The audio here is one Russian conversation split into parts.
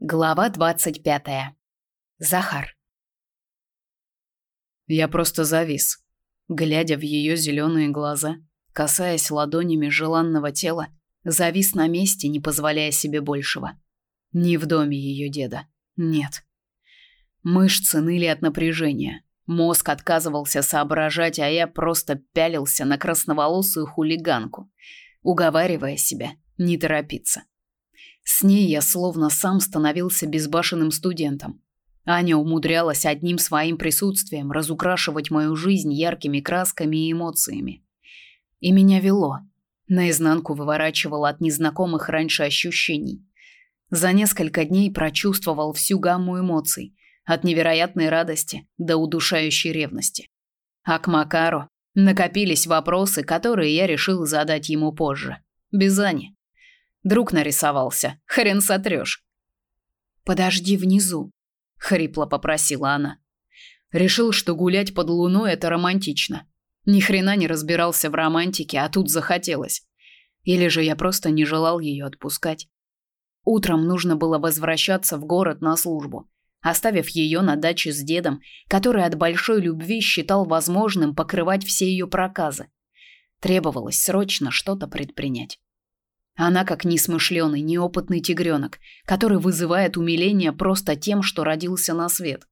Глава 25. Захар. Я просто завис, глядя в ее зеленые глаза, касаясь ладонями желанного тела, завис на месте, не позволяя себе большего. Не в доме ее деда. Нет. Мышцы ныли от напряжения. Мозг отказывался соображать, а я просто пялился на красноволосую хулиганку, уговаривая себя не торопиться. С ней я словно сам становился безбашенным студентом. Аня умудрялась одним своим присутствием разукрашивать мою жизнь яркими красками и эмоциями. И меня вело, наизнанку выворачивало от незнакомых раньше ощущений. За несколько дней прочувствовал всю гамму эмоций, от невероятной радости до удушающей ревности. А к Макару накопились вопросы, которые я решил задать ему позже, без Ани. Друг нарисовался. Хрен сотрешь. Подожди внизу, хрипло попросила она. Решил, что гулять под луной это романтично. Ни хрена не разбирался в романтике, а тут захотелось. Или же я просто не желал ее отпускать. Утром нужно было возвращаться в город на службу, оставив ее на даче с дедом, который от большой любви считал возможным покрывать все ее проказы. Требовалось срочно что-то предпринять. Она как несмышленый, неопытный тигренок, который вызывает умиление просто тем, что родился на свет.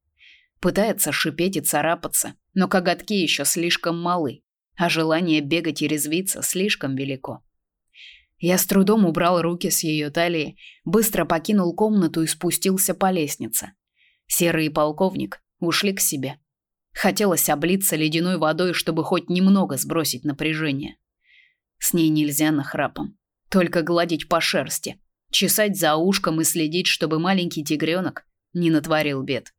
Пытается шипеть и царапаться, но коготки еще слишком малы, а желание бегать и резвиться слишком велико. Я с трудом убрал руки с ее талии, быстро покинул комнату и спустился по лестнице. Серый полковник ушли к себе. Хотелось облиться ледяной водой, чтобы хоть немного сбросить напряжение. С ней нельзя нахрапом. Только гладить по шерсти, чесать за ушком и следить, чтобы маленький тигренок не натворил бед.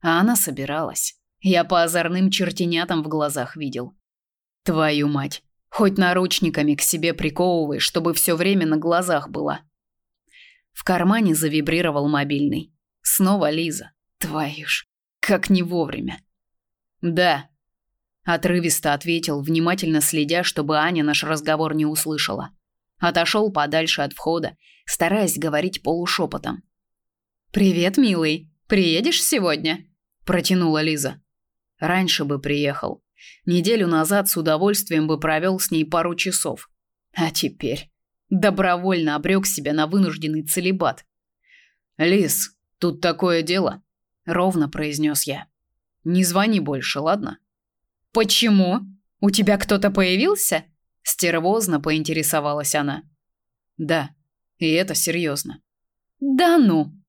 А она собиралась. Я по озорным чертенятам в глазах видел. Твою мать, хоть наручниками к себе приковывай, чтобы все время на глазах была. В кармане завибрировал мобильный. Снова Лиза. Твою ж, как не вовремя. Да, отрывисто ответил, внимательно следя, чтобы Аня наш разговор не услышала. Отошел подальше от входа, стараясь говорить полушепотом. «Привет, милый. Приедешь сегодня?» протянула Лиза. Раньше бы приехал. Неделю назад с удовольствием бы провел с ней пару часов. А теперь добровольно обрек себя на вынужденный целибат. Лиз, тут такое дело, ровно произнес я. Не звони больше, ладно? Почему? У тебя кто-то появился? Стервозно поинтересовалась она. Да, и это серьезно. Да ну.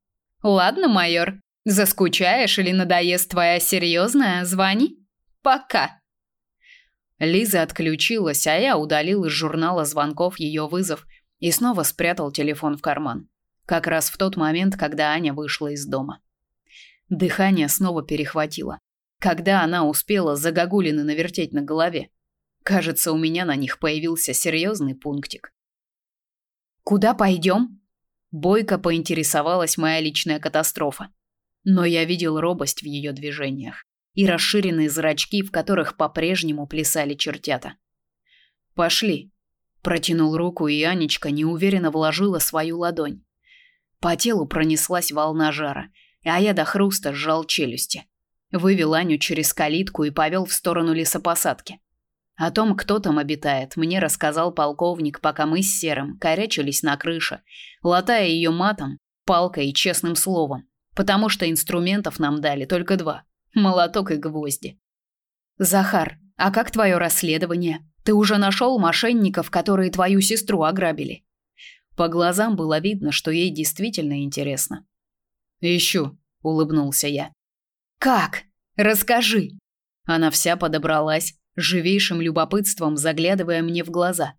Ладно, майор. Заскучаешь или надоест твоя серьезная, звони. Пока. Лиза отключилась, а я удалил из журнала звонков ее вызов и снова спрятал телефон в карман. Как раз в тот момент, когда Аня вышла из дома. Дыхание снова перехватило. Когда она успела загогулины навертеть на голове. Кажется, у меня на них появился серьезный пунктик. Куда пойдем? Бойко поинтересовалась моя личная катастрофа. Но я видел робость в ее движениях и расширенные зрачки, в которых по-прежнему плясали чертята. Пошли, протянул руку, и Анечка неуверенно вложила свою ладонь. По телу пронеслась волна жара, а я до хруста сжал челюсти. Вывел Аню через калитку и повел в сторону лесопосадки. О том, кто там обитает, мне рассказал полковник, пока мы с Серым корячились на крыше, латая ее матом, палкой и честным словом, потому что инструментов нам дали только два – молоток и гвозди. «Захар, а как твое расследование? Ты уже нашел мошенников, которые твою сестру ограбили?» По глазам было видно, что ей действительно интересно. «Ищу», – улыбнулся я. «Как? Расскажи». Она вся подобралась, живейшим любопытством заглядывая мне в глаза.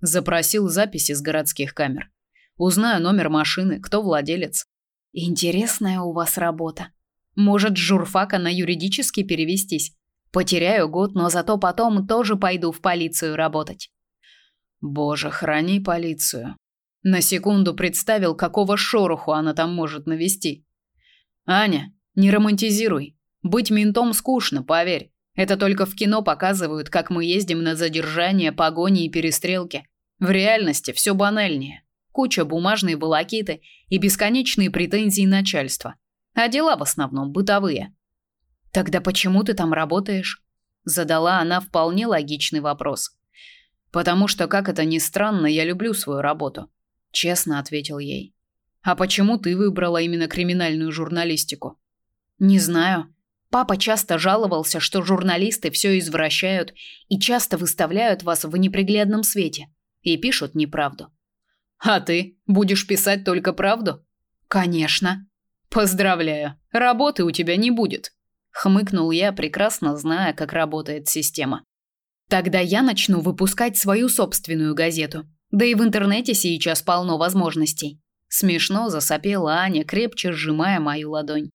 Запросил записи с городских камер. Узнаю номер машины, кто владелец. Интересная у вас работа. Может, журфака на юридический перевестись? Потеряю год, но зато потом тоже пойду в полицию работать. Боже, храни полицию. На секунду представил, какого шороху она там может навести. Аня, не романтизируй. Быть ментом скучно, поверь. Это только в кино показывают, как мы ездим на задержание, погони и перестрелки. В реальности все банальнее. куча бумажной волокиты и бесконечные претензии начальства. А дела в основном бытовые. Тогда почему ты там работаешь? задала она вполне логичный вопрос. Потому что, как это ни странно, я люблю свою работу, честно ответил ей. А почему ты выбрала именно криминальную журналистику? Не знаю. Папа часто жаловался, что журналисты все извращают и часто выставляют вас в неприглядном свете и пишут неправду. А ты будешь писать только правду? Конечно. Поздравляю. Работы у тебя не будет, хмыкнул я, прекрасно зная, как работает система. Тогда я начну выпускать свою собственную газету. Да и в интернете сейчас полно возможностей. Смешно засопела Аня, крепче сжимая мою ладонь.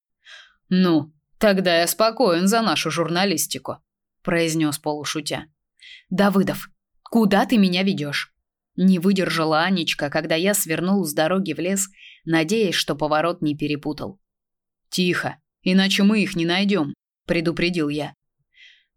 Ну, тогда я спокоен за нашу журналистику, произнес полушутя. Давыдов, куда ты меня ведешь? Не выдержала Анечка, когда я свернул с дороги в лес, надеясь, что поворот не перепутал. Тихо, иначе мы их не найдем, предупредил я.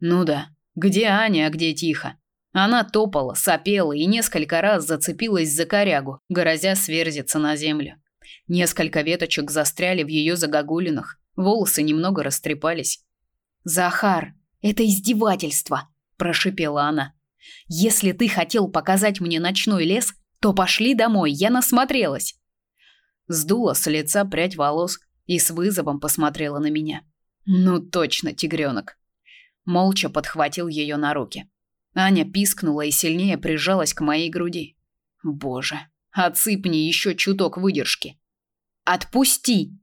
Ну да, где Аня, а где Тихо? Она топала, сопела и несколько раз зацепилась за корягу, грозя сверзиться на землю. Несколько веточек застряли в ее загогулинах, волосы немного растрепались. «Захар, это издевательство!» – прошипела она. Если ты хотел показать мне ночной лес, то пошли домой, я насмотрелась. Сдула с лица прядь волос и с вызовом посмотрела на меня. Ну точно, тигренок. Молча подхватил ее на руки. Аня пискнула и сильнее прижалась к моей груди. Боже, отсыпни еще чуток выдержки. Отпусти,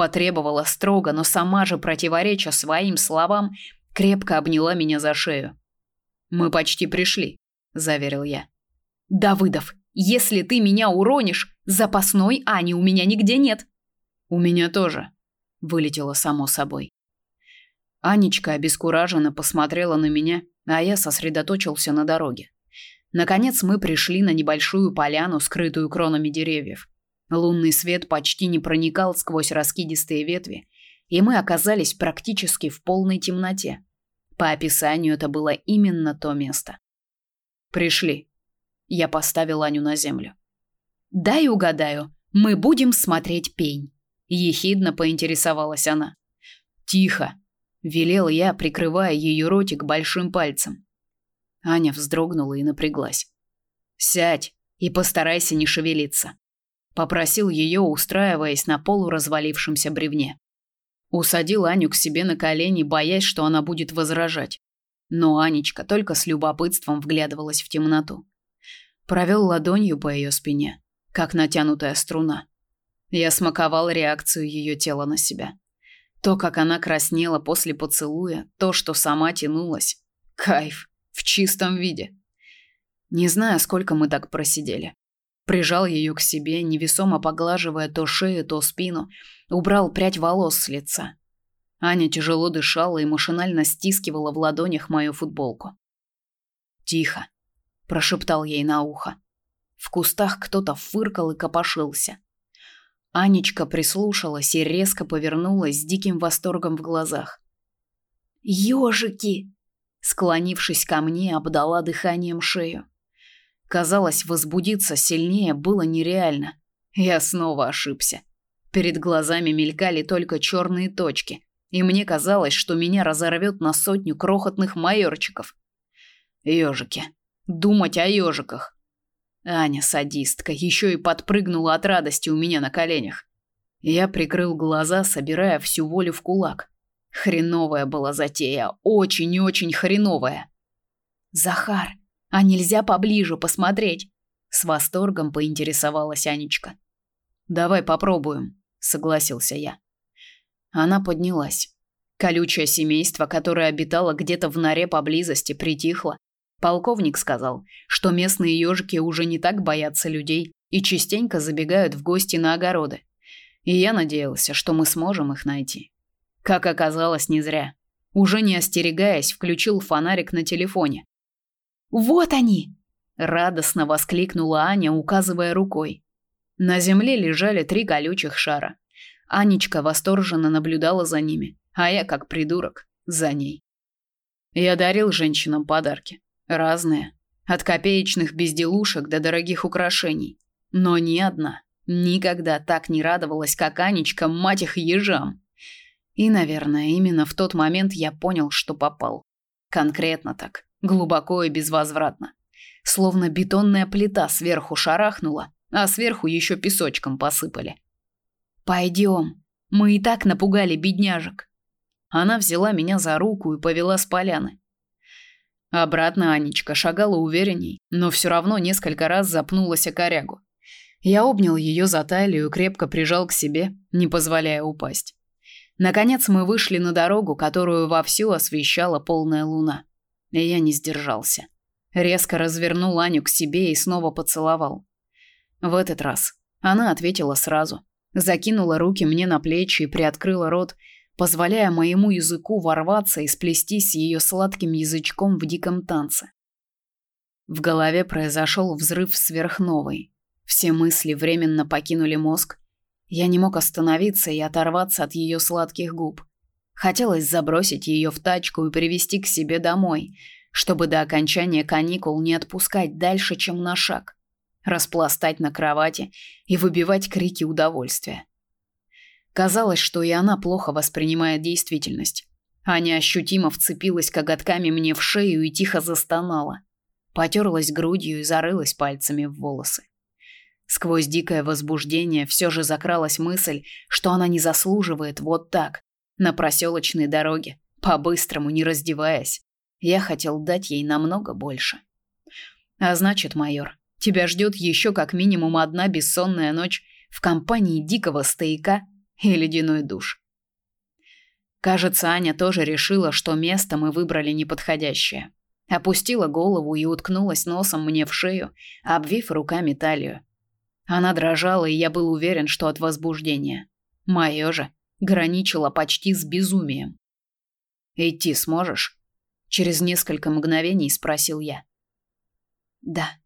потребовала строго, но сама же противореча своим словам, крепко обняла меня за шею. Мы почти пришли, заверил я. Давыдов, если ты меня уронишь, запасной Ани у меня нигде нет. У меня тоже, вылетело само собой. Анечка обескураженно посмотрела на меня, а я сосредоточился на дороге. Наконец мы пришли на небольшую поляну, скрытую кронами деревьев. Лунный свет почти не проникал сквозь раскидистые ветви, и мы оказались практически в полной темноте. По описанию это было именно то место. Пришли. Я поставил Аню на землю. Дай угадаю, мы будем смотреть пень. Ехидно поинтересовалась она. Тихо, велел я, прикрывая ее ротик большим пальцем. Аня вздрогнула и напряглась. Сядь и постарайся не шевелиться, попросил ее, устраиваясь на полуразвалившемся бревне. Усадил Аню к себе на колени, боясь, что она будет возражать. Но Анечка только с любопытством вглядывалась в темноту. Провел ладонью по ее спине, как натянутая струна. Я смаковал реакцию ее тела на себя. То, как она краснела после поцелуя, то, что сама тянулась. Кайф. В чистом виде. Не знаю, сколько мы так просидели. Прижал ее к себе, невесомо поглаживая то шею, то спину, убрал прядь волос с лица. Аня тяжело дышала и машинально стискивала в ладонях мою футболку. "Тихо", прошептал ей на ухо. В кустах кто-то фыркал и копошился. Анечка прислушалась и резко повернулась с диким восторгом в глазах. "Ёжики!" склонившись ко мне, обдала дыханием шею. Казалось, возбудиться сильнее было нереально. Я снова ошибся. Перед глазами мелькали только черные точки, и мне казалось, что меня разорвет на сотню крохотных майорчиков. Ёжики. Думать о ёжиках. Аня, садистка, еще и подпрыгнула от радости у меня на коленях. Я прикрыл глаза, собирая всю волю в кулак. Хреновая была затея, очень-очень хреновая. Захар, а нельзя поближе посмотреть? С восторгом поинтересовалась Анечка. Давай попробуем, согласился я. Она поднялась. Колючее семейство, которое обитало где-то в норе поблизости, притихло. Полковник сказал, что местные ежики уже не так боятся людей и частенько забегают в гости на огороды. И я надеялся, что мы сможем их найти. Как оказалось, не зря. Уже не остерегаясь, включил фонарик на телефоне. Вот они, радостно воскликнула Аня, указывая рукой. На земле лежали три колючих шара. Анечка восторженно наблюдала за ними, а я, как придурок, за ней. Я дарил женщинам подарки, разные, от копеечных безделушек до дорогих украшений. Но ни одна никогда так не радовалась, как Анечка, мать их ежам. И, наверное, именно в тот момент я понял, что попал. Конкретно так, глубоко и безвозвратно. Словно бетонная плита сверху шарахнула, а сверху еще песочком посыпали. «Пойдем, мы и так напугали бедняжек». Она взяла меня за руку и повела с поляны. Обратно Анечка шагала уверенней, но все равно несколько раз запнулась о корягу. Я обнял ее за талию и крепко прижал к себе, не позволяя упасть. Наконец мы вышли на дорогу, которую вовсю освещала полная луна. И я не сдержался. Резко развернул Аню к себе и снова поцеловал. В этот раз она ответила сразу. Закинула руки мне на плечи и приоткрыла рот, позволяя моему языку ворваться и сплестись с ее сладким язычком в диком танце. В голове произошел взрыв сверхновой. Все мысли временно покинули мозг. Я не мог остановиться и оторваться от ее сладких губ. Хотелось забросить ее в тачку и привезти к себе домой, чтобы до окончания каникул не отпускать дальше, чем на шаг. Распластать на кровати и выбивать крики удовольствия. Казалось, что и она плохо воспринимает действительность. Аня ощутимо вцепилась коготками мне в шею и тихо застонала. Потерлась грудью и зарылась пальцами в волосы. Сквозь дикое возбуждение все же закралась мысль, что она не заслуживает вот так, на проселочной дороге, по-быстрому не раздеваясь. Я хотел дать ей намного больше. А значит, майор, тебя ждет еще как минимум одна бессонная ночь в компании дикого стояка и ледяной душ. Кажется, Аня тоже решила, что место мы выбрали неподходящее. Опустила голову и уткнулась носом мне в шею, обвив руками талию. Она дрожала, и я был уверен, что от возбуждения. Моё же граничило почти с безумием. «Идти сможешь?» Через несколько мгновений спросил я. «Да».